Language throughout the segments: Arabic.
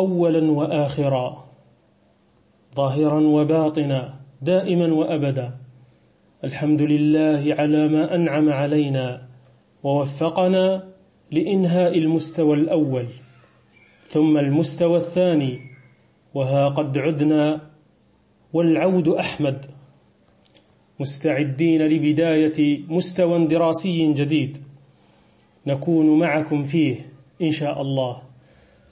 أولا وآخرا ظاهرا وباطنا دائما وأبدا. الحمد لله على ما أنعم علينا ووفقنا لإنهاء المستوى الأول ثم المستوى الثاني وها قد عدنا والعود أحمد. مستعدين لبداية مستوى دراسي جديد نكون معكم فيه إن شاء الله.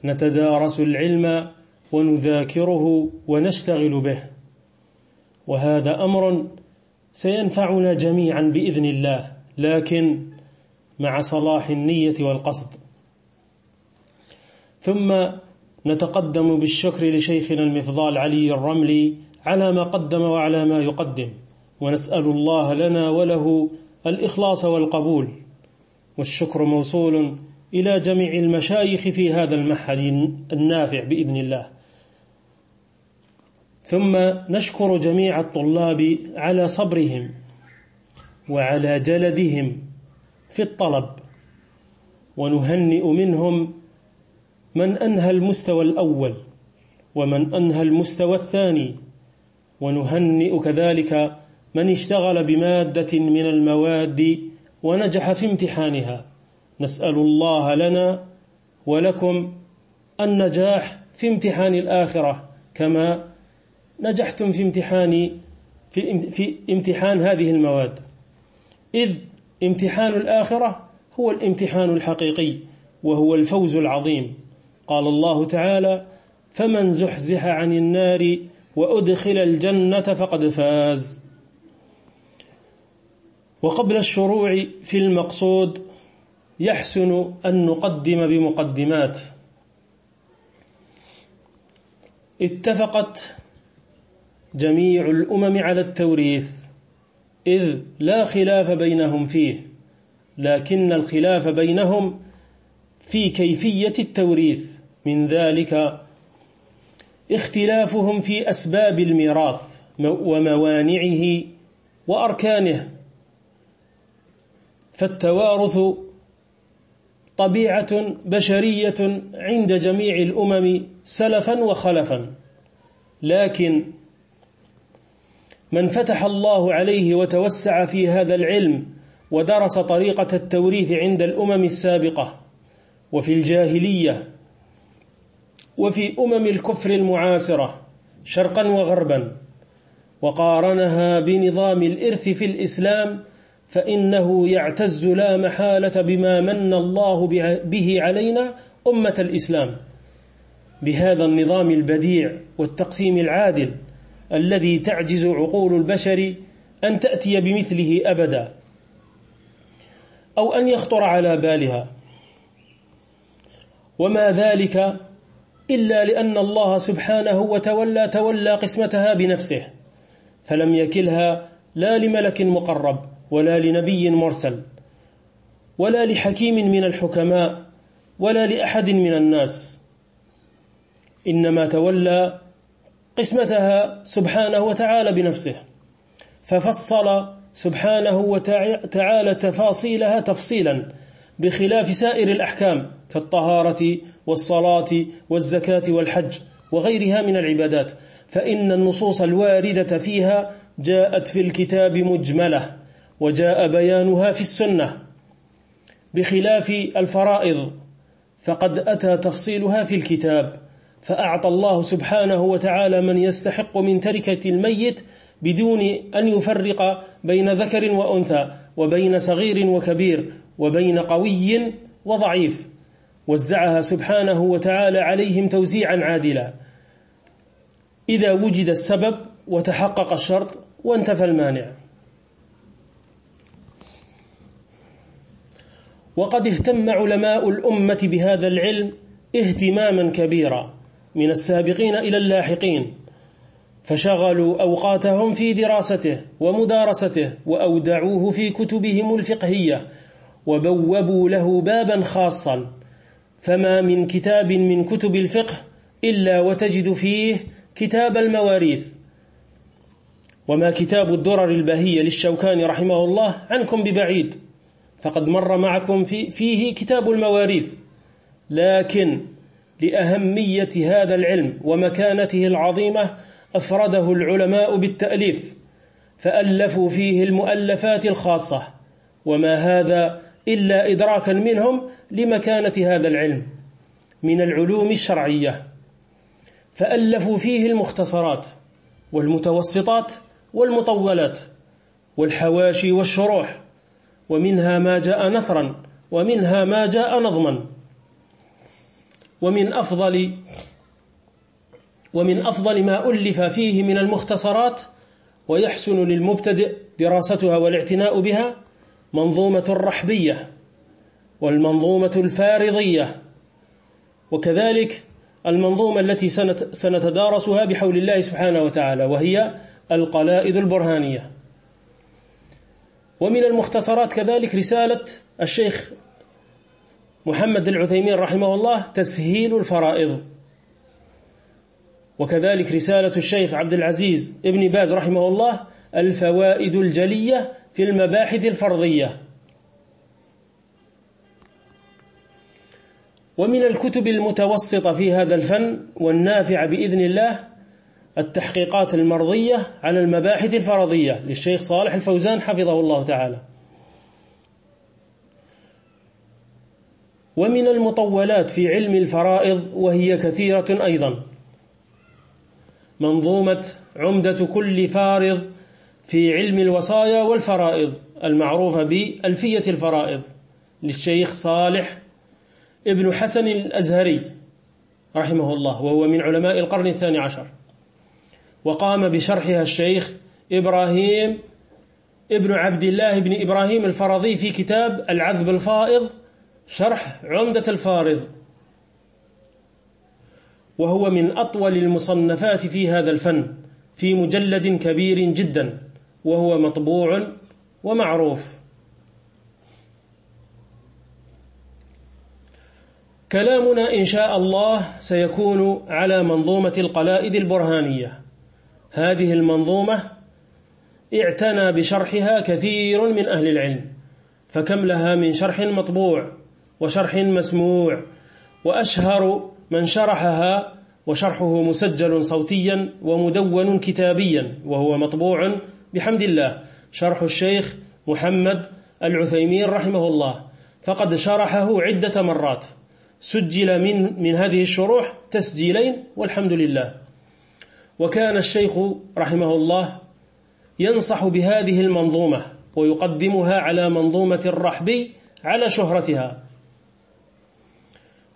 نتدارس العلم ونذاكره ونشتغل به. وهذا أمر سينفعنا جميعا بإذن الله لكن مع صلاح النية والقصد. ثم نتقدم بالشكر لشيخنا المفضال علي الرملي على ما قدم وعلى ما يقدم. ونسأل الله لنا وله الإخلاص والقبول. والشكر موصول إلى جميع المشايخ في هذا المحل النافع بإذن الله. ثم نشكر جميع الطلاب على صبرهم وعلى جلدهم في الطلب ونهنئ منهم من أنهى المستوى الأول ومن أنهى المستوى الثاني ونهنئ كذلك من اشتغل بمادة من المواد ونجح في امتحانها. نسأل الله لنا ولكم النجاح في امتحان الآخرة كما نجحتم في امتحان في في امتحان هذه المواد. إذ امتحان الآخرة هو الامتحان الحقيقي وهو الفوز العظيم. قال الله تعالى فمن زحزح عن النار وأدخل الجنة فقد فاز. وقبل الشروع في المقصود يحسن أن نقدم بمقدمات. اتفقت جميع الأمم على التوريث إذ لا خلاف بينهم فيه لكن الخلاف بينهم في كيفية التوريث. من ذلك اختلافهم في أسباب الميراث وموانعه وأركانه. فالتوارث طبيعة بشرية عند جميع الأمم سلفا وخلفا. لكن من فتح الله عليه وتوسع في هذا العلم ودرس طريقة التوريث عند الأمم السابقة وفي الجاهلية وفي أمم الكفر المعاصرة شرقا وغربا وقارنها بنظام الإرث في الإسلام فإنه يعتز لا محالة بما من الله به علينا أمة الإسلام. بهذا النظام البديع والتقسيم العادل الذي تعجز عقول البشر أن تأتي بمثله أبدا أو أن يخطر على بالها. وما ذلك إلا لأن الله سبحانه وتولى تولى قسمتها بنفسه فلم يكلها لا لملك مقرب. ولا لنبي مرسل ولا لحكيم من الحكماء ولا لأحد من الناس. إنما تولى قسمتها سبحانه وتعالى بنفسه ففصل سبحانه وتعالى تفاصيلها تفصيلا بخلاف سائر الأحكام كالطهارة والصلاة والزكاة والحج وغيرها من العبادات. فإن النصوص الواردة فيها جاءت في الكتاب مجملة. وجاء بيانها في السنة بخلاف الفرائض فقد أتى تفصيلها في الكتاب فأعطى الله سبحانه وتعالى من يستحق من تركة الميت بدون أن يفرق بين ذكر وأنثى وبين صغير وكبير وبين قوي وضعيف. وزعها سبحانه وتعالى عليهم توزيعا عادلا. إذا وجد السبب وتحقق الشرط وانتفى المانع. وقد اهتم علماء الأمة بهذا العلم اهتماما كبيرا من السابقين إلى اللاحقين فشغلوا أوقاتهم في دراسته ومدارسته وأودعوه في كتبهم الفقهية وبوبوا له بابا خاصا فما من كتاب من كتب الفقه إلا وتجد فيه كتاب المواريث. وما كتاب الدرر البهية للشوكاني رحمه الله عنكم ببعيد. فقد مر معكم في فيه كتاب المواريث لكن لأهمية هذا العلم ومكانته العظيمة أفرده العلماء بالتأليف فألفوا فيه المؤلفات الخاصة. وما هذا إلا إدراكا منهم لمكانة هذا العلم من العلوم الشرعية. فألفوا فيه المختصرات والمتوسطات والمطولات والحواشي والشروح ومنها ما جاء نثرا ومنها ما جاء نظما. ومن أفضل ومن أفضل ما ألف فيه من المختصرات ويحسن للمبتدئ دراستها والاعتناء بها منظومة الرحبية والمنظومة الفارضية. وكذلك المنظومة التي سنتدارسها بحول الله سبحانه وتعالى وهي القلائد البرهانية. ومن المختصرات كذلك رسالة الشيخ محمد العثيمين رحمه الله تسهيل الفرائض. وكذلك رسالة الشيخ عبد العزيز ابن باز رحمه الله الفوائد الجلية في المباحث الفرضية. ومن الكتب المتوسطة في هذا الفن والنافع بإذن الله التحقيقات المرضية على المباحث الفرضية للشيخ صالح الفوزان حفظه الله تعالى. ومن المطولات في علم الفرائض وهي كثيرة أيضا. منظومة عمدة كل فارض في علم الوصايا والفرائض المعروفة بألفية الفرائض للشيخ صالح ابن حسن الأزهري رحمه الله وهو من علماء القرن الثاني عشر. وقام بشرحها الشيخ إبراهيم ابن عبد الله بن إبراهيم الفرضي في كتاب العذب الفائض شرح عمدة الفارض. وهو من أطول المصنفات في هذا الفن في مجلد كبير جدا وهو مطبوع ومعروف. كلامنا إن شاء الله سيكون على منظومة القلائد البرهانية. هذه المنظومة اعتنى بشرحها كثير من أهل العلم فكم لها من شرح مطبوع وشرح مسموع وأشهر من شرحها وشرحه مسجل صوتيا ومدون كتابيا وهو مطبوع بحمد الله. شرح الشيخ محمد العثيمين رحمه الله. فقد شرحه عدة مرات. سجل من من هذه الشروح تسجيلين والحمد لله. وكان الشيخ رحمه الله ينصح بهذه المنظومة ويقدمها على منظومة الرحبي على شهرتها.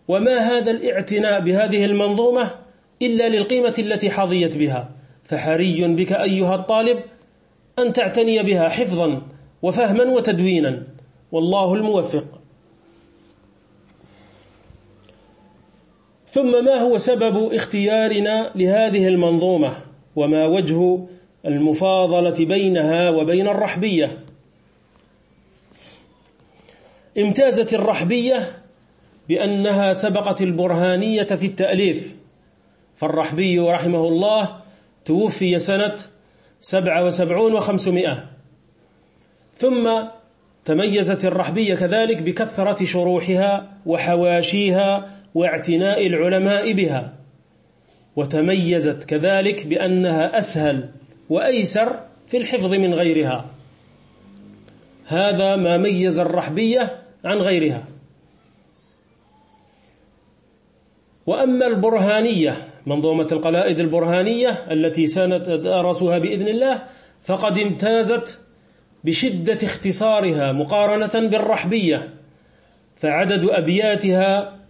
وما هذا الاعتناء بهذه المنظومة إلا للقيمة التي حظيت بها. فحري بك أيها الطالب أن تعتني بها حفظا وفهما وتدوينا. والله الموفق. ثم ما هو سبب اختيارنا لهذه المنظومة وما وجه المفاضلة بينها وبين الرحبية؟ امتازت الرحبية بأنها سبقت البرهانية في التأليف فالرحبي رحمه الله توفي سنة سبعة وسبعون وخمسمائة. ثم تميزت الرحبية كذلك بكثرة شروحها وحواشيها واعتناء العلماء بها وتميزت كذلك بأنها أسهل وأيسر في الحفظ من غيرها. هذا ما ميز الرحبية عن غيرها. وأما البرهانية منظومة القلائد البرهانية التي سنتدارسها بإذن الله فقد امتازت بشدة اختصارها مقارنة بالرحبية فعدد أبياتها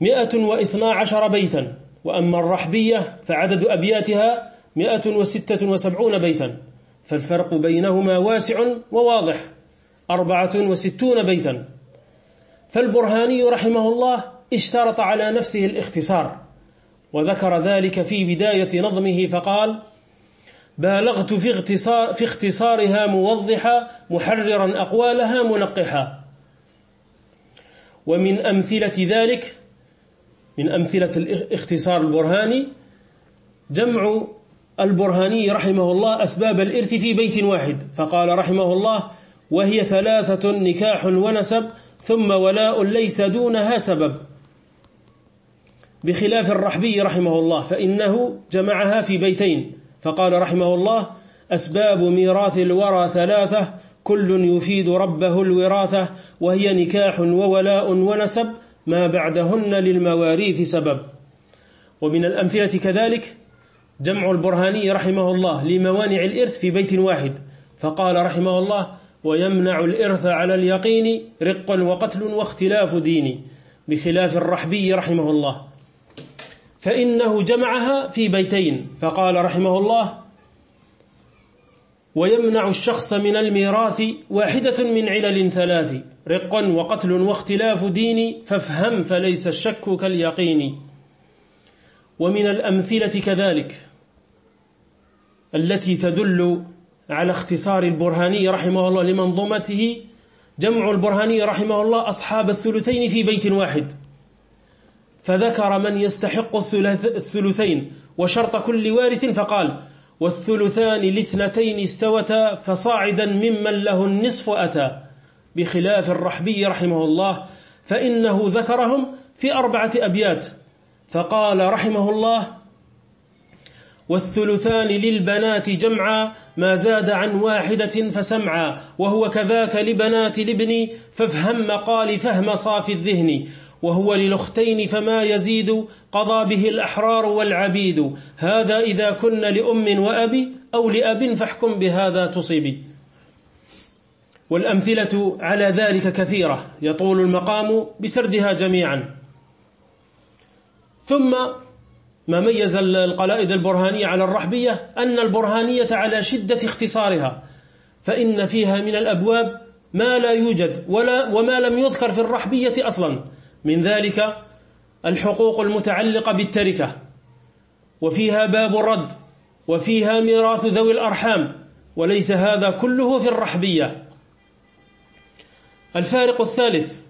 مئة واثنا عشر بيتا وأما الرحبية فعدد أبياتها مئة وستة وسبعون بيتا فالفرق بينهما واسع وواضح أربعة وستون بيتا. فالبرهاني رحمه الله اشترط على نفسه الاختصار وذكر ذلك في بداية نظمه فقال بالغت في, اختصار في اختصارها موضحا محررا أقوالها منقحا. ومن أمثلة ذلك من أمثلة الاختصار البرهاني جمع البرهاني رحمه الله أسباب الإرث في بيت واحد فقال رحمه الله وهي ثلاثة نكاح ونسب ثم ولاء ليس دونها سبب. بخلاف الرحبي رحمه الله فإنه جمعها في بيتين فقال رحمه الله أسباب ميراث الورى ثلاثة كل يفيد ربه الوراثة وهي نكاح وولاء ونسب ما بعدهن للمواريث سبب. ومن الأمثلة كذلك جمع البرهاني رحمه الله لموانع الإرث في بيت واحد فقال رحمه الله ويمنع الإرث على اليقين رق وقتل واختلاف ديني بخلاف الرحبي رحمه الله. فإنه جمعها في بيتين فقال رحمه الله ويمنع الشخص من الميراث واحدة من علل ثلاث رق وقتل واختلاف دين فافهم فليس الشك كاليقين. ومن الأمثلة كذلك التي تدل على اختصار البرهاني رحمه الله لمنظومته جمع البرهاني رحمه الله أصحاب الثلثين في بيت واحد. فذكر من يستحق الثلثين وشرط كل وارث فقال والثلثان لاثنتين استوتا فصاعدا ممن له النصف أتى. بخلاف الرحبي رحمه الله فإنه ذكرهم في أربعة أبيات. فقال رحمه الله والثلثان للبنات جمعا ما زاد عن واحدة فسمعا وهو كذاك لبنات الابن فافهم مقال فهم صافي الذهن. وهو للأختين فما يزيد قضى به الأحرار والعبيد. هذا إذا كن لأم وأبي أو لأب فاحكم بهذا تصيبي والأمثلة على ذلك كثيرة. يطول المقام بسردها جميعا. ثم ما ميز القلائد البرهانية على الرحبية أن البرهانية على شدة اختصارها. فإن فيها من الأبواب ما لا يوجد ولا وما لم يذكر في الرحبية أصلا. من ذلك الحقوق المتعلقة بالتركة وفيها باب الرد وفيها ميراث ذوي الأرحام وليس هذا كله في الرحبية. الفارق الثالث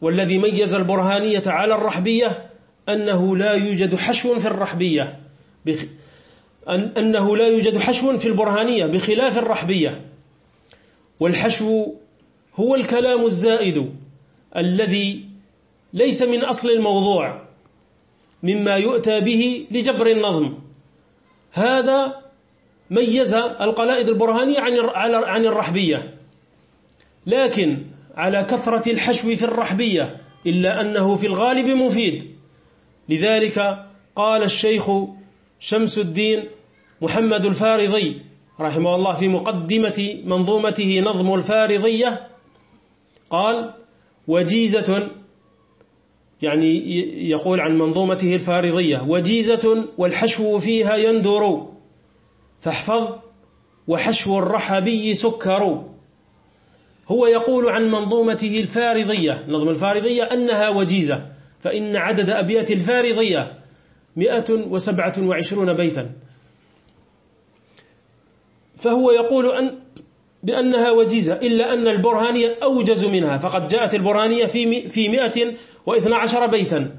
والذي ميز البرهانية على الرحبية أنه لا يوجد حشو في الرحبية بخ... أن... أنه لا يوجد حشو في البرهانية بخلاف الرحبية. والحشو هو الكلام الزائد الذي ليس من أصل الموضوع مما يؤتى به لجبر النظم. هذا ميز القلائد البرهانية عن الرحبية. لكن على كثرة الحشو في الرحبية إلا أنه في الغالب مفيد. لذلك قال الشيخ شمس الدين محمد الفارضي رحمه الله في مقدمة منظومته نظم الفارضية قال وجيزة يعني يقول عن منظومته الفارضية وجيزة والحشو فيها يندر فاحفظ وحشو الرحبي سكر. هو يقول عن منظومته الفارضية نظم الفارضية أنها وجيزة فإن عدد أبيات الفارضية مئة وسبعة وعشرون بيتا. فهو يقول أن بأنها وجيزة إلا أن البرهانية أوجز منها فقد جاءت البرهانية في في مئة واثنى عشر بيتا.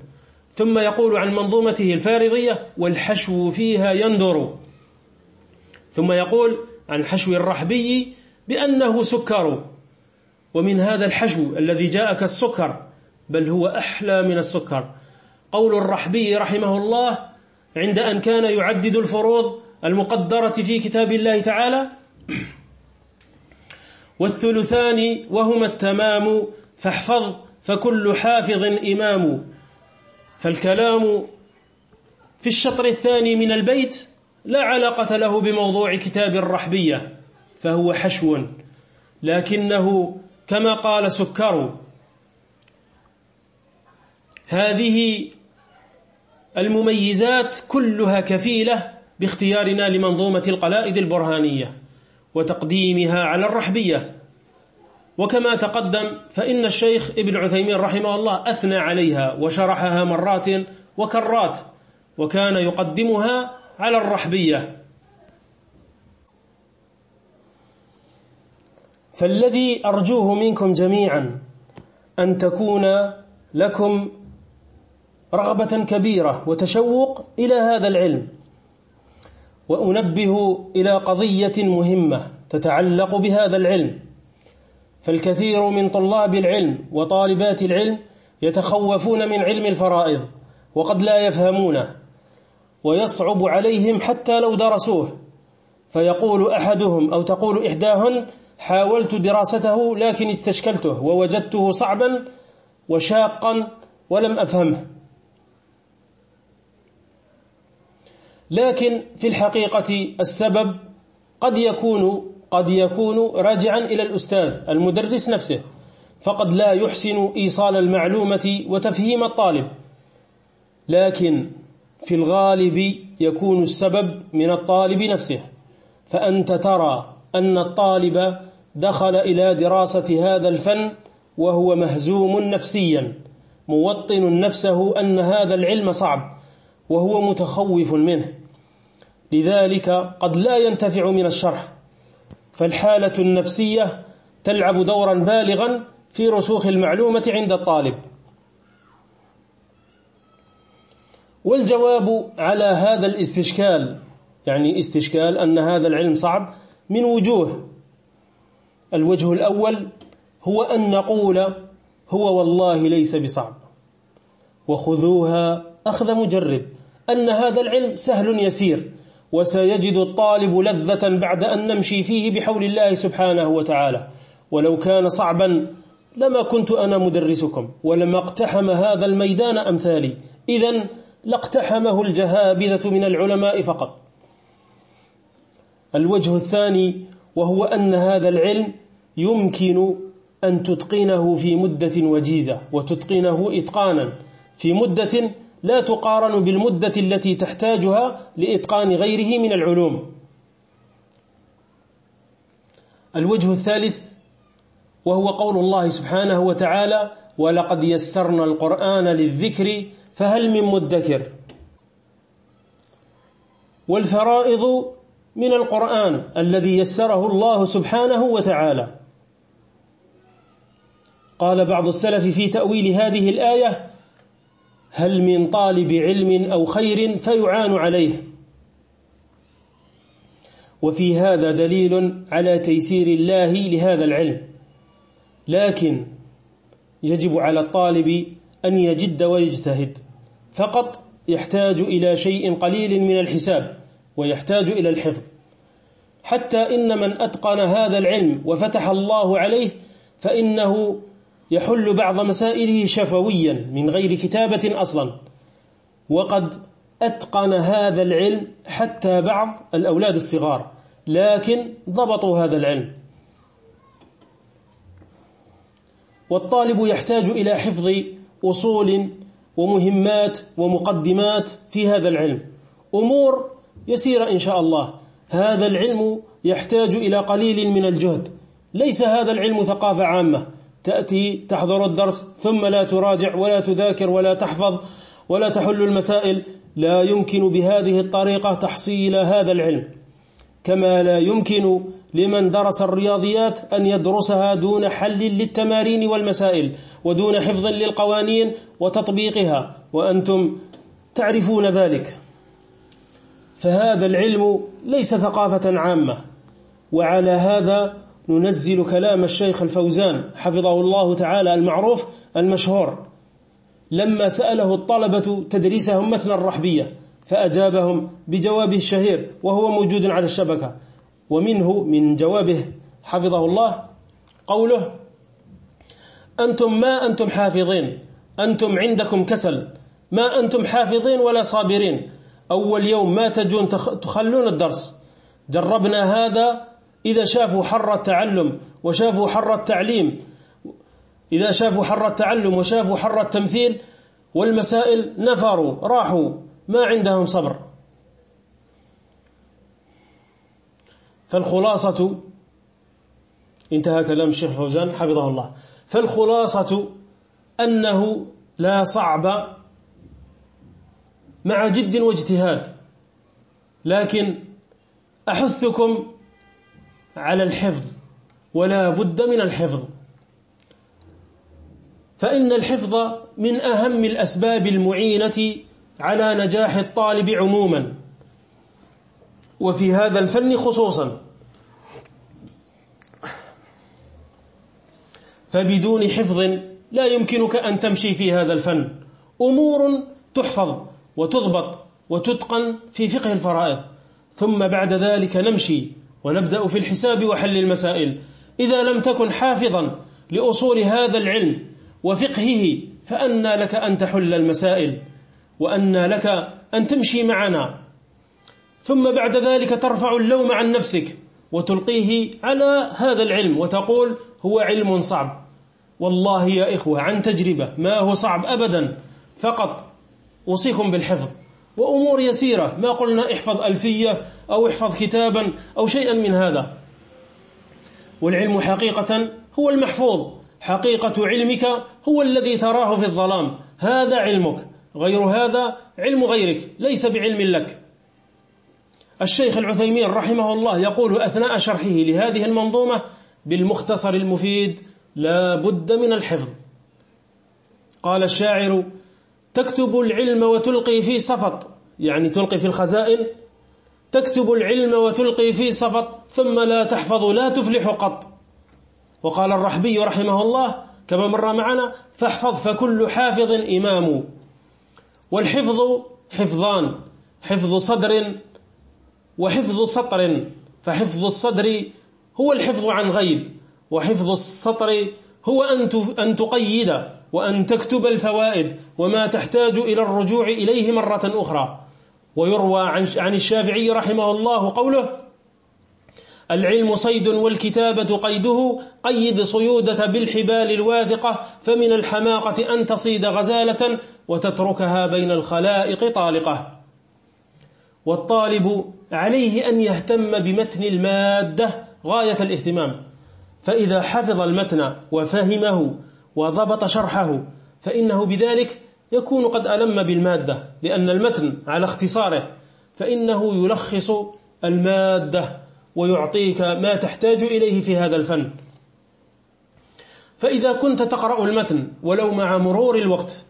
ثم يقول عن منظومته الفارضية والحشو فيها يندر. ثم يقول عن حشو الرحبي بأنه سكر. ومن هذا الحشو الذي جاء كالسكر بل هو أحلى من السكر. قول الرحبي رحمه الله عند أن كان يعدد الفروض المقدرة في كتاب الله تعالى والثلثان وهما التمام فاحفظ فكل حافظ إمام. فالكلام في الشطر الثاني من البيت لا علاقة له بموضوع كتاب الرحبية فهو حشو. لكنه كما قال سكر هذه المميزات كلها كفيلة باختيارنا لمنظومة القلائد البرهانية. وتقديمها على الرحبية. وكما تقدم فإن الشيخ ابن عثيمين رحمه الله أثنى عليها وشرحها مرات وكرات وكان يقدمها على الرحبية. فالذي أرجوه منكم جميعا أن تكون لكم رغبة كبيرة وتشوق إلى هذا العلم. وأنبه إلى قضية مهمة تتعلق بهذا العلم. فالكثير من طلاب العلم وطالبات العلم يتخوفون من علم الفرائض وقد لا يفهمونه ويصعب عليهم حتى لو درسوه. فيقول أحدهم أو تقول إحداهن حاولت دراسته لكن استشكلته ووجدته صعبا وشاقا ولم أفهمه. لكن في الحقيقة السبب قد يكون قد يكون راجعا إلى الأستاذ المدرس نفسه فقد لا يحسن إيصال المعلومة وتفهيم الطالب. لكن في الغالب يكون السبب من الطالب نفسه فأنت ترى أن الطالب دخل إلى دراسة هذا الفن وهو مهزوم نفسيا موطن نفسه أن هذا العلم صعب وهو متخوف منه. لذلك قد لا ينتفع من الشرح. فالحالة النفسية تلعب دورا بالغا في رسوخ المعلومة عند الطالب. والجواب على هذا الاستشكال يعني استشكال أن هذا العلم صعب من وجوه. الوجه الأول هو أن نقول هو والله ليس بصعب. وخذوها أخذ مجرب أن هذا العلم سهل يسير. وسيجد الطالب لذة بعد أن نمشي فيه بحول الله سبحانه وتعالى. ولو كان صعبا لما كنت أنا مدرسكم ولما اقتحم هذا الميدان أمثالي. إذا لاقتحمه الجهابذة من العلماء فقط. الوجه الثاني وهو أن هذا العلم يمكن أن تتقنه في مدة وجيزة وتتقنه إتقانا في مدة لا تقارن بالمدة التي تحتاجها لإتقان غيره من العلوم. الوجه الثالث وهو قول الله سبحانه وتعالى ولقد يسرنا القرآن للذكر فهل من مدكر؟ والفرائض من القرآن الذي يسره الله سبحانه وتعالى. قال بعض السلف في تأويل هذه الآية هل من طالب علم أو خير فيعان عليه. وفي هذا دليل على تيسير الله لهذا العلم. لكن يجب على الطالب أن يجد ويجتهد. فقط يحتاج إلى شيء قليل من الحساب ويحتاج إلى الحفظ. حتى إن من أتقن هذا العلم وفتح الله عليه فإنه يحل بعض مسائله شفويا من غير كتابة أصلا. وقد أتقن هذا العلم حتى بعض الأولاد الصغار لكن ضبطوا هذا العلم. والطالب يحتاج إلى حفظ أصول ومهمات ومقدمات في هذا العلم. أمور يسيرة إن شاء الله. هذا العلم يحتاج إلى قليل من الجهد. ليس هذا العلم ثقافة عامة. تأتي تحضر الدرس ثم لا تراجع ولا تذاكر ولا تحفظ ولا تحل المسائل. لا يمكن بهذه الطريقة تحصيل هذا العلم. كما لا يمكن لمن درس الرياضيات أن يدرسها دون حل للتمارين والمسائل ودون حفظ للقوانين وتطبيقها. وأنتم تعرفون ذلك. فهذا العلم ليس ثقافة عامة. وعلى هذا ننزل كلام الشيخ الفوزان حفظه الله تعالى المعروف المشهور. لما سأله الطلبة تدريسهم متن الرحبية فأجابهم بجوابه الشهير وهو موجود على الشبكة. ومنه من جوابه حفظه الله قوله أنتم ما أنتم حافظين أنتم عندكم كسل ما أنتم حافظين ولا صابرين. أول يوم ما تجون تخلون الدرس. جربنا هذا إذا شافوا حر التعلم وشافوا حر التعليم إذا شافوا حر التعلم وشافوا حر التمثيل والمسائل نفروا راحوا ما عندهم صبر. فالخلاصة انتهى كلام الشيخ فوزان حفظه الله. فالخلاصة أنه لا صعب مع جد واجتهاد لكن أحثكم على الحفظ ولا بد من الحفظ. فإن الحفظ من أهم الأسباب المعينة على نجاح الطالب عموما. وفي هذا الفن خصوصا. فبدون حفظ لا يمكنك أن تمشي في هذا الفن. أمور تحفظ وتضبط وتتقن في فقه الفرائض. ثم بعد ذلك نمشي ونبدأ في الحساب وحل المسائل. إذا لم تكن حافظا لأصول هذا العلم وفقهه فأنى لك أن تحل المسائل وأنى لك أن تمشي معنا. ثم بعد ذلك ترفع اللوم عن نفسك وتلقيه على هذا العلم وتقول هو علم صعب. والله يا إخوة عن تجربة ما هو صعب أبدا. فقط أوصيكم بالحفظ. وأمور يسيرة. ما قلنا احفظ ألفية أو احفظ كتابا أو شيئا من هذا. والعلم حقيقة هو المحفوظ. حقيقة علمك هو الذي تراه في الظلام. هذا علمك. غير هذا علم غيرك. ليس بعلم لك. الشيخ العثيمين رحمه الله يقول أثناء شرحه لهذه المنظومة بالمختصر المفيد لا بد من الحفظ. قال الشاعر تكتب العلم وتلقي في صفط. يعني تلقي في الخزائن. تكتب العلم وتلقي في صفط. ثم لا تحفظ لا تفلح قط. وقال الرحبي رحمه الله كما مر معنا فاحفظ فكل حافظ إمام. والحفظ حفظان حفظ صدر وحفظ سطر. فحفظ الصدر هو الحفظ عن غيب وحفظ السطر هو أن تقيد. وأن تكتب الفوائد وما تحتاج إلى الرجوع إليه مرة أخرى. ويروى عن الشافعي رحمه الله قوله العلم صيد والكتابة قيده قيد صيودك بالحبال الواثقة فمن الحماقة أن تصيد غزالة وتتركها بين الخلائق طالقة. والطالب عليه أن يهتم بمتن المادة غاية الاهتمام. فإذا حفظ المتن وفهمه وضبط شرحه فإنه بذلك يكون قد ألم بالمادة لأن المتن على اختصاره فإنه يلخص المادة ويعطيك ما تحتاج إليه في هذا الفن. فإذا كنت تقرأ المتن ولو مع مرور الوقت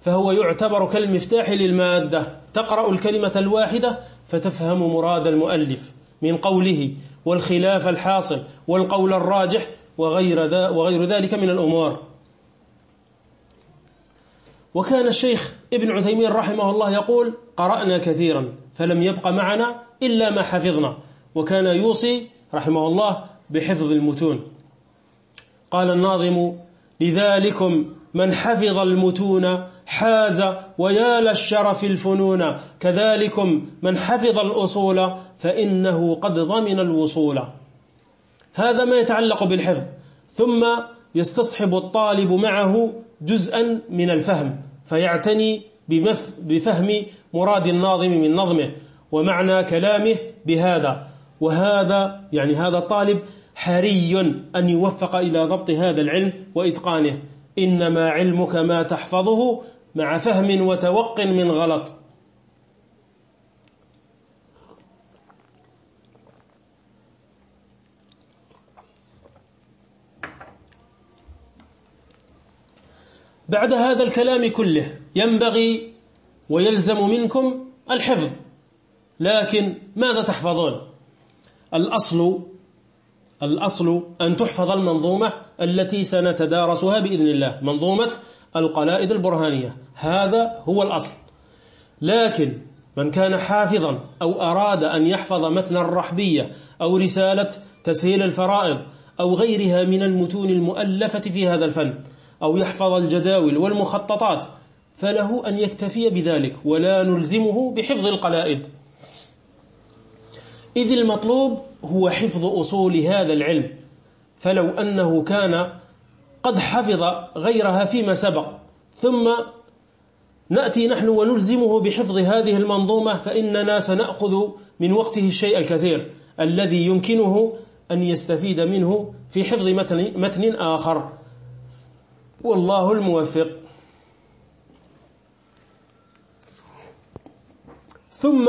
فهو يعتبر كالمفتاح للمادة. تقرأ الكلمة الواحدة فتفهم مراد المؤلف من قوله والخلاف الحاصل والقول الراجح وغير, وغير ذلك من الأمور. وكان الشيخ ابن عثيمين رحمه الله يقول قرأنا كثيرا فلم يبق معنا إلا ما حفظنا. وكان يوصي رحمه الله بحفظ المتون. قال الناظم لذلكم من حفظ المتون حاز ويا للشرف الفنون. كذلكم من حفظ الأصول فإنه قد ضمن الوصول. هذا ما يتعلق بالحفظ. ثم يستصحب الطالب معه جزءا من الفهم. فيعتني بفهم مراد الناظم من نظمه ومعنى كلامه بهذا. وهذا يعني هذا الطالب حري أن يوفق إلى ضبط هذا العلم وإتقانه. إنما علمك ما تحفظه مع فهم وتوق من غلط. بعد هذا الكلام كله ينبغي ويلزم منكم الحفظ. لكن ماذا تحفظون؟ الأصل الأصل أن تحفظ المنظومة التي سنتدارسها بإذن الله منظومة القلائد البرهانية. هذا هو الأصل. لكن من كان حافظا أو أراد أن يحفظ متن الرحبية أو رسالة تسهيل الفرائض أو غيرها من المتون المؤلفة في هذا الفن أو يحفظ الجداول والمخططات فله أن يكتفي بذلك ولا نلزمه بحفظ القلائد. إذ المطلوب هو حفظ أصول هذا العلم فلو أنه كان قد حفظ غيرها فيما سبق ثم نأتي نحن ونلزمه بحفظ هذه المنظومة فإننا سنأخذ من وقته الشيء الكثير الذي يمكنه أن يستفيد منه في حفظ متن, متن آخر. والله الموفق. ثم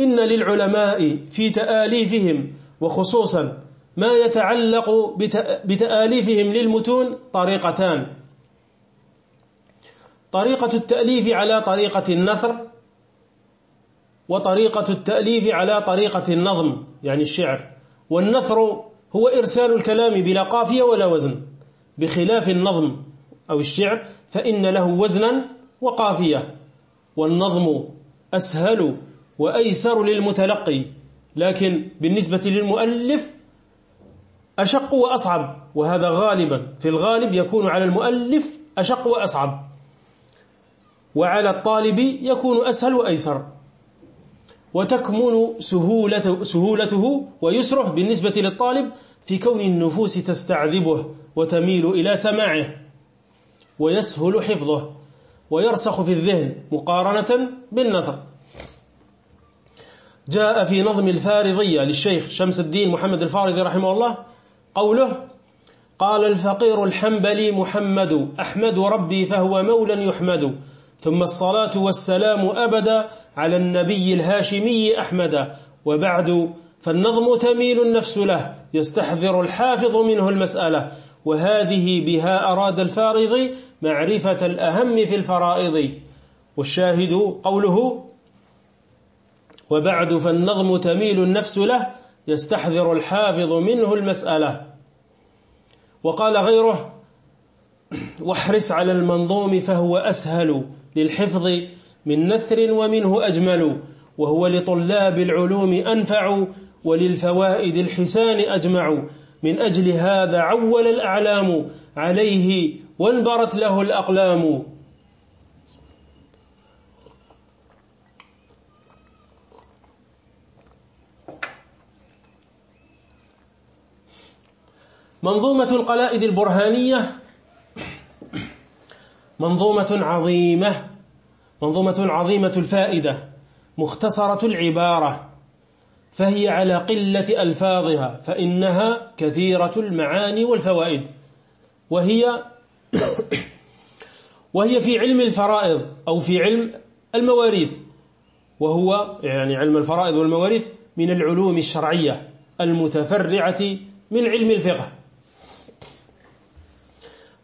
إن للعلماء في تآليفهم وخصوصا ما يتعلق بتآليفهم للمتون طريقتان. طريقة التأليف على طريقة النثر وطريقة التأليف على طريقة النظم يعني الشعر. والنثر هو إرسال الكلام بلا قافية ولا وزن بخلاف النظم. أو الشعر فإن له وزنا وقافية. والنظم أسهل وأيسر للمتلقي. لكن بالنسبة للمؤلف أشق وأصعب وهذا غالبا. في الغالب يكون على المؤلف أشق وأصعب. وعلى الطالب يكون أسهل وأيسر. وتكمن سهولته, سهولته ويسره بالنسبة للطالب في كون النفوس تستعذبه وتميل إلى سماعه. ويسهل حفظه ويرسخ في الذهن مقارنة بالنثر جاء في نظم الفارضية للشيخ شمس الدين محمد الفارضي رحمه الله قوله قال الفقير الحنبلي محمد أحمد ربي فهو مولى يحمد ثم الصلاة والسلام أبدا على النبي الهاشمي أحمد وبعد فالنظم تميل النفس له يستحذر الحافظ منه المسألة وهذه بها أراد الفارض معرفة الأهم في الفرائض. والشاهد قوله وبعد فالنظم تميل النفس له يستحذر الحافظ منه المسألة. وقال غيره واحرص على المنظوم فهو أسهل للحفظ من نثر ومنه أجمل وهو لطلاب العلوم أنفع وللفوائد الحسان أجمع. من أجل هذا عول الأعلام عليه وانبرت له الأقلام. منظومة القلائد البرهانية منظومة عظيمة منظومة عظيمة الفائدة مختصرة العبارة. فهي على قلة ألفاظها فإنها كثيرة المعاني والفوائد. وهي وهي في علم الفرائض أو في علم المواريث. وهو يعني علم الفرائض والمواريث من العلوم الشرعية المتفرعة من علم الفقه.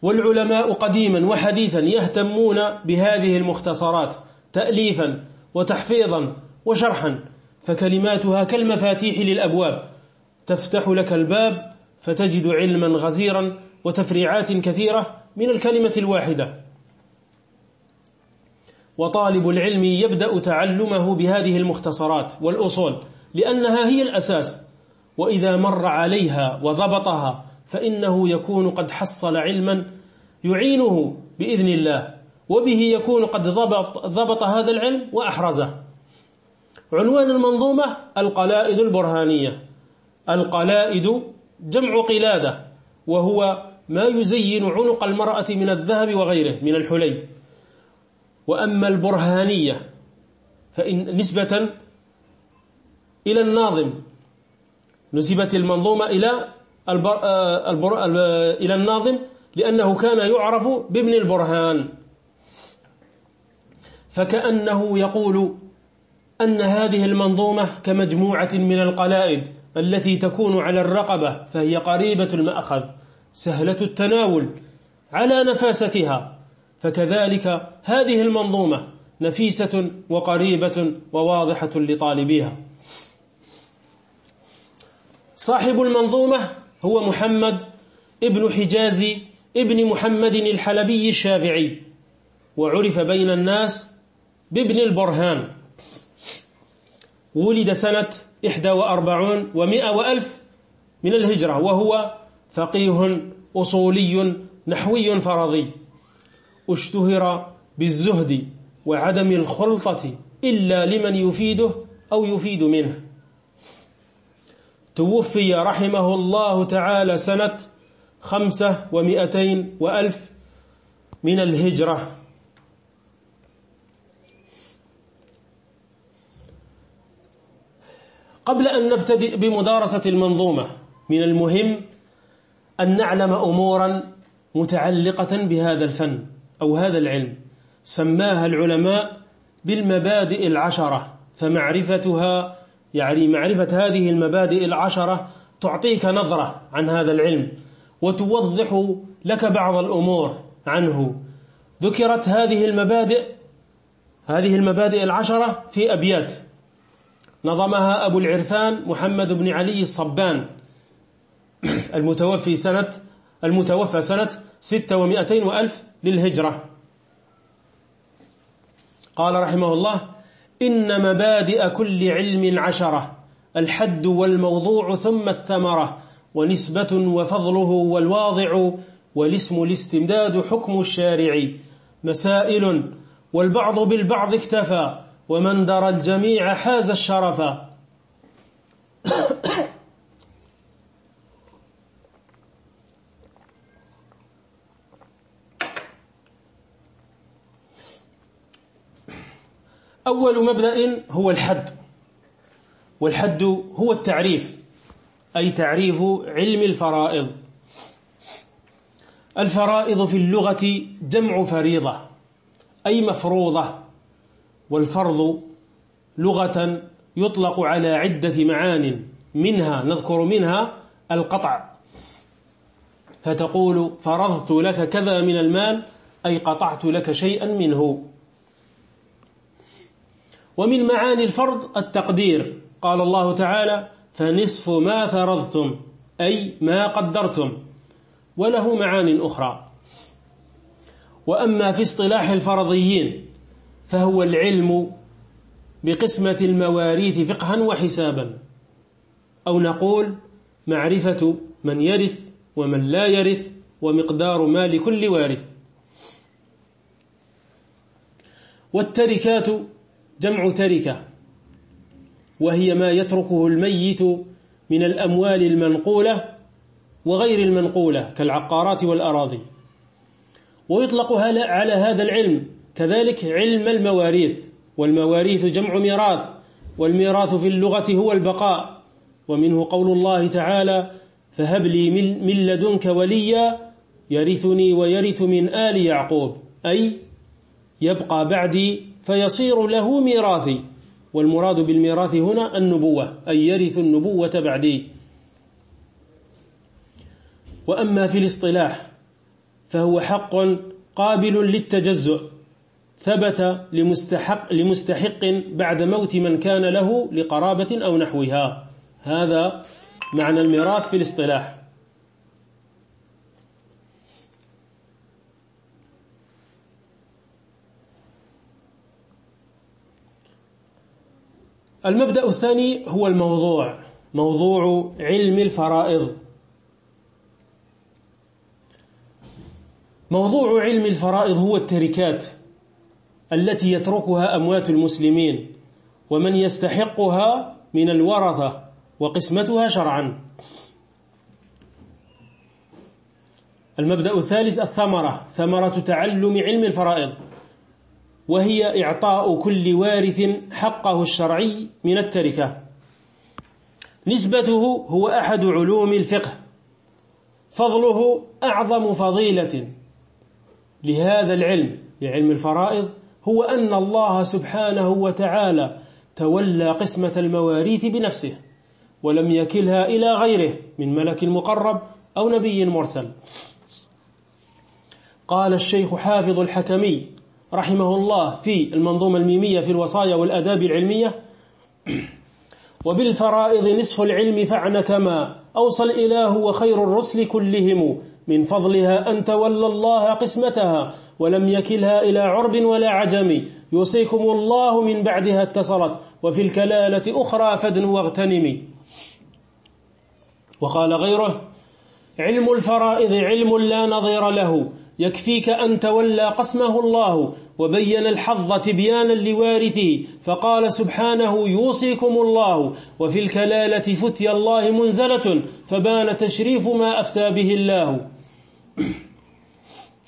والعلماء قديما وحديثا يهتمون بهذه المختصرات تأليفا وتحفيظا وشرحا. فكلماتها كالمفاتيح للأبواب. تفتح لك الباب فتجد علما غزيرا وتفريعات كثيرة من الكلمة الواحدة. وطالب العلم يبدأ تعلمه بهذه المختصرات والأصول لأنها هي الأساس. وإذا مر عليها وضبطها فإنه يكون قد حصل علما يعينه بإذن الله وبه يكون قد ضبط, ضبط هذا العلم وأحرزه. عنوان المنظومة القلائد البرهانية. القلائد جمع قلادة وهو ما يزين عنق المرأة من الذهب وغيره من الحلي. وأما البرهانية فإن نسبة إلى الناظم نسبت المنظومة إلى البر... آه، البر... إلى الناظم لأنه كان يعرف بابن البرهان. فكأنه يقول أن هذه المنظومة كمجموعة من القلائد التي تكون على الرقبة فهي قريبة المأخذ سهلة التناول على نفاستها. فكذلك هذه المنظومة نفيسة وقريبة وواضحة لطالبيها. صاحب المنظومة هو محمد ابن حجازي ابن محمد الحلبي الشافعي وعرف بين الناس بابن البرهان. ولد سنة إحدى وأربعون ومئة وألف من الهجرة وهو فقيه أصولي نحوي فرضي. اشتهر بالزهد وعدم الخلطة إلا لمن يفيده أو يفيد منه. توفي رحمه الله تعالى سنة خمسة ومئتين وألف من الهجرة. قبل أن نبتدئ بمدارسة المنظومة من المهم أن نعلم أمورا متعلقة بهذا الفن أو هذا العلم. سماها العلماء بالمبادئ العشرة فمعرفتها يعني معرفة هذه المبادئ العشرة تعطيك نظرة عن هذا العلم وتوضح لك بعض الأمور عنه. ذكرت هذه المبادئ هذه المبادئ العشرة في أبيات. نظمها أبو العرفان محمد بن علي الصبان. المتوفي سنة المتوفى سنة ستة ومائتين وألف للهجرة. قال رحمه الله إن مبادئ كل علم عشرة الحد والموضوع ثم الثمرة ونسبة وفضله والواضع والاسم الاستمداد حكم الشارع. مسائل والبعض بالبعض اكتفى ومن درى الجميع حاز الشرف. أول مبدأ هو الحد. والحد هو التعريف أي تعريف علم الفرائض. الفرائض في اللغة جمع فريضة أي مفروضة. والفرض لغة يطلق على عدة معان منها نذكر منها القطع. فتقول فرضت لك كذا من المال أي قطعت لك شيئا منه. ومن معاني الفرض التقدير. قال الله تعالى فنصف ما فرضتم أي ما قدرتم. وله معان أخرى. وأما في اصطلاح الفرضيين فهو العلم بقسمة المواريث فقها وحسابا. أو نقول معرفة من يرث ومن لا يرث ومقدار ما لكل وارث. والتركات جمع تركة وهي ما يتركه الميت من الأموال المنقولة وغير المنقولة كالعقارات والأراضي. ويطلق على هذا العلم كذلك علم المواريث والمواريث جمع ميراث والميراث في اللغة هو البقاء. ومنه قول الله تعالى فهب لي من لدنك وليا يرثني ويرث من آل يعقوب. أي يبقى بعدي فيصير له ميراثي. والمراد بالميراث هنا النبوة أي يرث النبوة بعدي. وأما في الاصطلاح فهو حق قابل للتجزؤ. ثبت لمستحق, لمستحق بعد موت من كان له لقرابة أو نحوها. هذا معنى الميراث في الاصطلاح. المبدأ الثاني هو الموضوع موضوع علم الفرائض. موضوع علم الفرائض هو التركات. التي يتركها أموات المسلمين ومن يستحقها من الورثة وقسمتها شرعا. المبدأ الثالث الثمرة ثمرة تعلم علم الفرائض وهي إعطاء كل وارث حقه الشرعي من التركة. نسبته هو أحد علوم الفقه فضله أعظم فضيلة لهذا العلم لعلم الفرائض هو أن الله سبحانه وتعالى تولى قسمة المواريث بنفسه ولم يكلها إلى غيره من ملك مقرب أو نبي مرسل. قال الشيخ حافظ الحكمي رحمه الله في المنظومة الميمية في الوصايا والأداب العلمية وبالفرائض نصف العلم فعن كما أوصى الإله وخير الرسل كلهم من فضلها أن تولى الله قسمتها ولم يكلها إلى عرب ولا عجم. يوصيكم الله من بعدها اتصلت. وفي الكلالة أخرى فدن واغتنم. وقال غيره علم الفرائض علم لا نظير له. يكفيك أن تولى قسمه الله. وبين الحظ تبيانا لوارثه. فقال سبحانه يوصيكم الله. وفي الكلالة فتي الله منزلة. فبان تشريف ما أفتى به الله.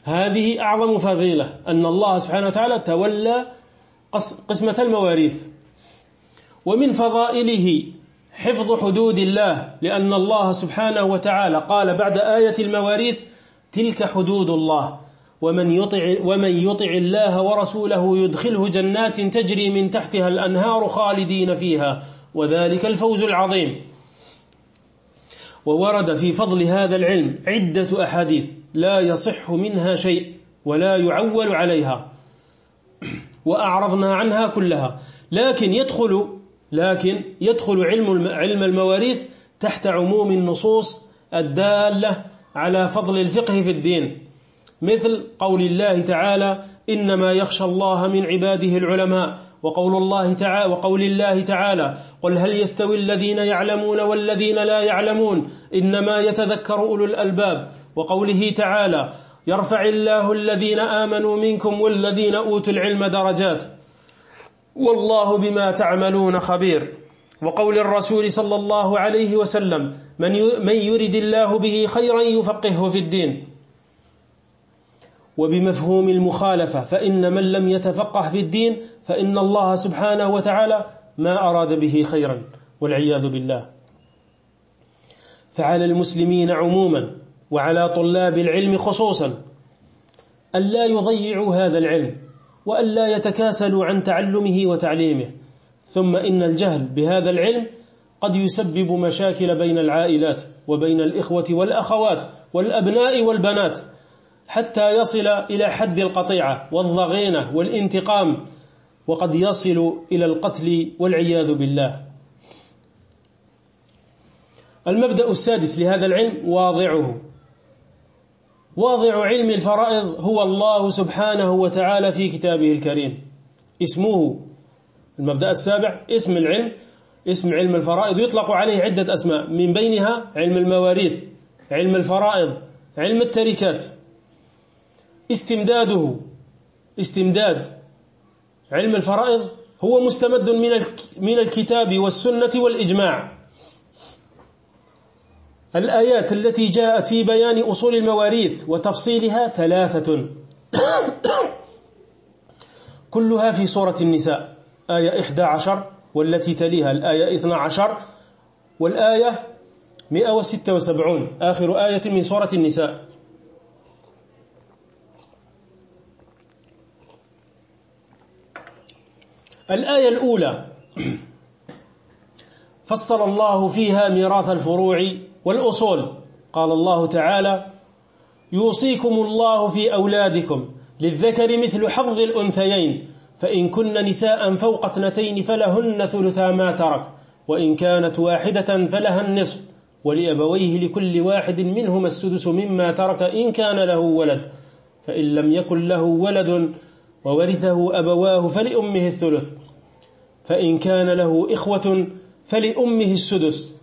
هذه أعظم فضيلة أن الله سبحانه وتعالى تولى قسمة المواريث. ومن فضائله حفظ حدود الله لأن الله سبحانه وتعالى قال بعد آية المواريث تلك حدود الله ومن يطع, ومن يطع الله ورسوله يدخله جنات تجري من تحتها الأنهار خالدين فيها وذلك الفوز العظيم. وورد في فضل هذا العلم عدة أحاديث. لا يصح منها شيء ولا يعول عليها. وأعرضنا عنها كلها. لكن يدخل لكن يدخل علم علم المواريث تحت عموم النصوص الدالة على فضل الفقه في الدين. مثل قول الله تعالى إنما يخشى الله من عباده العلماء. وقول الله تعالى وقول الله تعالى قل هل يستوي الذين يعلمون والذين لا يعلمون؟ إنما يتذكر أولو الألباب. وقوله تعالى يرفع الله الذين آمنوا منكم والذين أوتوا العلم درجات. والله بما تعملون خبير. وقول الرسول صلى الله عليه وسلم من يرد الله به خيرا يفقهه في الدين. وبمفهوم المخالفة فإن من لم يتفقه في الدين فإن الله سبحانه وتعالى ما أراد به خيرا. والعياذ بالله. فعلى المسلمين عموما وعلى طلاب العلم خصوصا ألا يضيعوا هذا العلم وألا يتكاسلوا عن تعلمه وتعليمه. ثم إن الجهل بهذا العلم قد يسبب مشاكل بين العائلات وبين الإخوة والأخوات والأبناء والبنات حتى يصل إلى حد القطيعة والضغينة والانتقام وقد يصل إلى القتل والعياذ بالله. المبدأ السادس لهذا العلم واضعه. واضع علم الفرائض هو الله سبحانه وتعالى في كتابه الكريم. اسمه المبدأ السابع اسم العلم اسم علم الفرائض. يطلق عليه عدة أسماء من بينها علم المواريث علم الفرائض علم التركات. استمداده استمداد علم الفرائض هو مستمد من الكتاب والسنة والإجماع. الآيات التي جاءت في بيان أصول المواريث وتفصيلها ثلاثة. كلها في سورة النساء. آية 11 والتي تليها الآية 12 والآية 176 آخر آية من سورة النساء. الآية الأولى. فصل الله فيها ميراث الفروع والأصول. قال الله تعالى يوصيكم الله في أولادكم للذكر مثل حظ الأنثيين فإن كن نساء فوق اثنتين فلهن ثلثا ما ترك وإن كانت واحدة فلها النصف ولأبويه لكل واحد منهما السدس مما ترك إن كان له ولد فإن لم يكن له ولد وورثه أبواه فلأمه الثلث فإن كان له إخوة فلأمه السدس.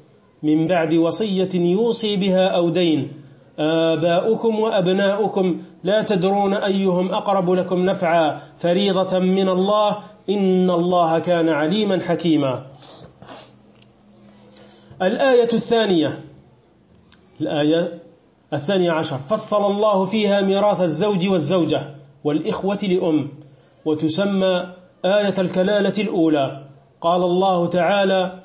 من بعد وصية يوصي بها أو دين. آباؤكم وأبناؤكم لا تدرون أيهم أقرب لكم نفعا. فريضة من الله. إن الله كان عليما حكيما. الآية الثانية. الآية الثانية عشر. فصل الله فيها ميراث الزوج والزوجة والإخوة لأم. وتسمى آية الكلالة الأولى. قال الله تعالى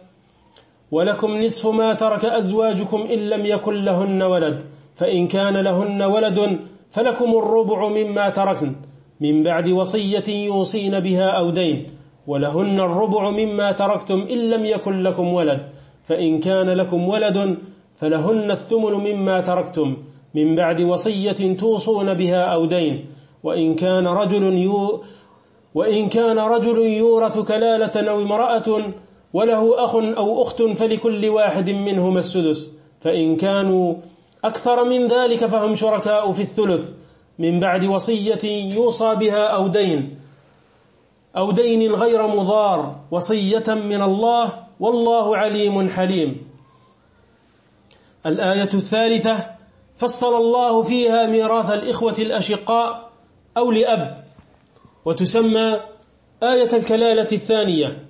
ولكم نصف ما ترك أزواجكم إن لم يكن لهن ولد فإن كان لهن ولد فلكم الربع مما تركن من بعد وصية يوصين بها أو دين ولهن الربع مما تركتم إن لم يكن لكم ولد فإن كان لكم ولد فلهن الثمن مما تركتم من بعد وصية توصون بها أو دين وإن كان رجل يو وإن كان رجل يورث كلالة أو امرأة وله أخ أو أخت فلكل واحد منهما السدس فإن كانوا أكثر من ذلك فهم شركاء في الثلث من بعد وصية يوصى بها أو دين أو دين غير مضار وصية من الله والله عليم حليم. الآية الثالثة فصل الله فيها ميراث الإخوة الأشقاء أو لأب وتسمى آية الكلالة الثانية.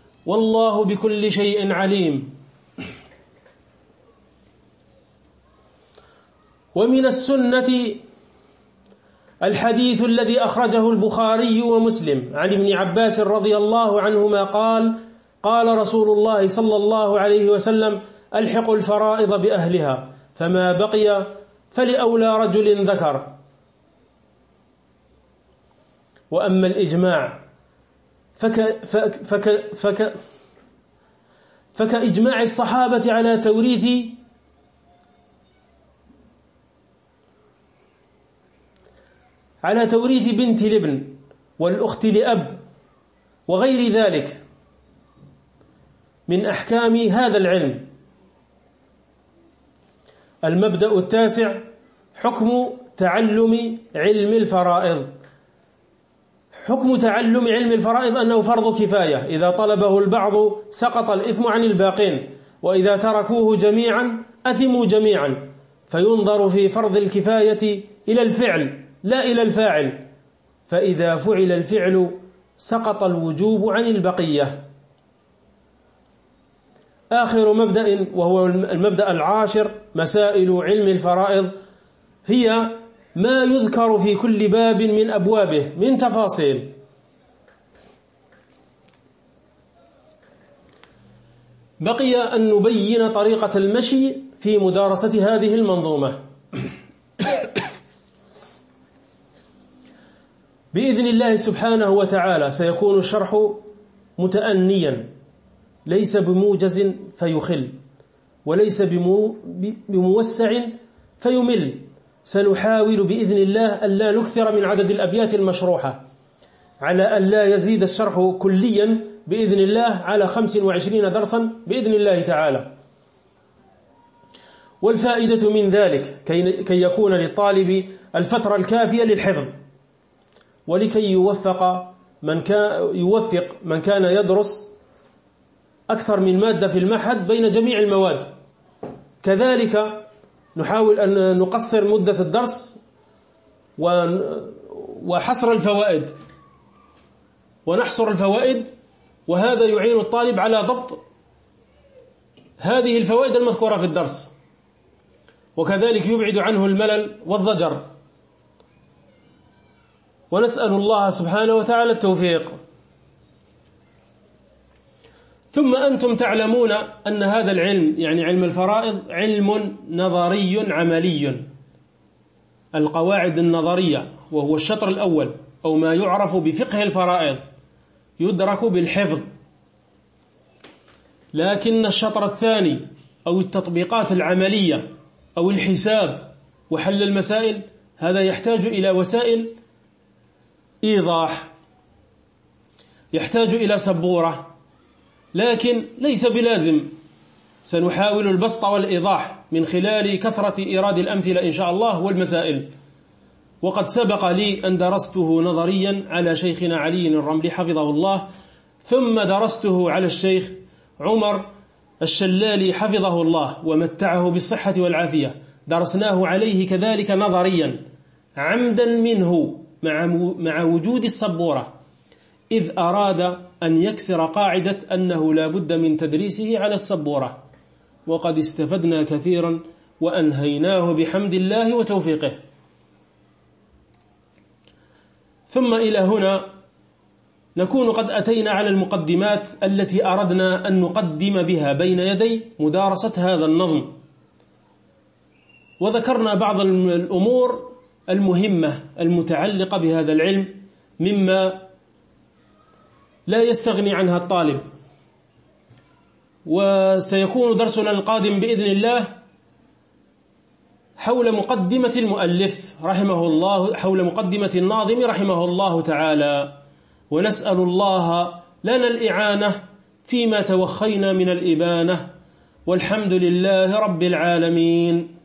والله بكل شيء عليم. ومن السنة الحديث الذي أخرجه البخاري ومسلم. عن ابن عباس رضي الله عنهما قال قال رسول الله صلى الله عليه وسلم ألحقوا الفرائض بأهلها فما بقي فلأولى رجل ذكر. وأما الإجماع فك فك فك فكإجماع الصحابة على توريث على توريث بنت لابن والأخت لأب وغير ذلك من أحكام هذا العلم. المبدأ التاسع حكم تعلم علم الفرائض. حكم تعلم علم الفرائض أنه فرض كفاية. إذا طلبه البعض سقط الإثم عن الباقين وإذا تركوه جميعا أثموا جميعا. فينظر في فرض الكفاية إلى الفعل لا إلى الفاعل. فإذا فعل الفعل سقط الوجوب عن البقية. آخر مبدأ وهو المبدأ العاشر مسائل علم الفرائض هي ما يذكر في كل باب من أبوابه من تفاصيل. بقي أن نبين طريقة المشي في مدارسة هذه المنظومة. بإذن الله سبحانه وتعالى سيكون الشرح متأنيا ليس بموجز فيخل وليس بموسع فيمل. سنحاول بإذن الله ألا نكثر من عدد الأبيات المشروحة على ألا يزيد الشرح كليا بإذن الله على 25 درسا بإذن الله تعالى. والفائدة من ذلك كي يكون للطالب الفترة الكافية للحفظ ولكي يوفق من كان يوفق من كان يدرس أكثر من مادة في المعهد بين جميع المواد. كذلك نحاول أن نقصر مدة الدرس وحصر الفوائد. ونحصر الفوائد وهذا يعين الطالب على ضبط هذه الفوائد المذكورة في الدرس. وكذلك يبعد عنه الملل والضجر. ونسأل الله سبحانه وتعالى التوفيق. ثم أنتم تعلمون أن هذا العلم يعني علم الفرائض علم نظري عملي. القواعد النظرية وهو الشطر الأول أو ما يعرف بفقه الفرائض يدرك بالحفظ. لكن الشطر الثاني أو التطبيقات العملية أو الحساب وحل المسائل هذا يحتاج إلى وسائل إيضاح يحتاج إلى سبورة. لكن ليس بلازم. سنحاول البسط والإيضاح من خلال كثرة إيراد الأمثلة إن شاء الله والمسائل. وقد سبق لي أن درسته نظريا على شيخنا علي الرملي حفظه الله ثم درسته على الشيخ عمر الشلالي حفظه الله ومتعه بالصحة والعافية. درسناه عليه كذلك نظريا عمدا منه مع, مع وجود السبورة. إذ أراد أن يكسر قاعدة أنه لا بد من تدريسه على السبورة. وقد استفدنا كثيرا وأنهيناه بحمد الله وتوفيقه. ثم إلى هنا نكون قد أتينا على المقدمات التي أردنا أن نقدم بها بين يدي مدارسة هذا النظم. وذكرنا بعض الأمور المهمة المتعلقة بهذا العلم مما لا يستغني عنها الطالب. وسيكون درسنا القادم بإذن الله حول مقدمة المؤلف رحمه الله حول مقدمة الناظم رحمه الله تعالى. ونسأل الله لنا الإعانة فيما توخينا من الإبانة. والحمد لله رب العالمين.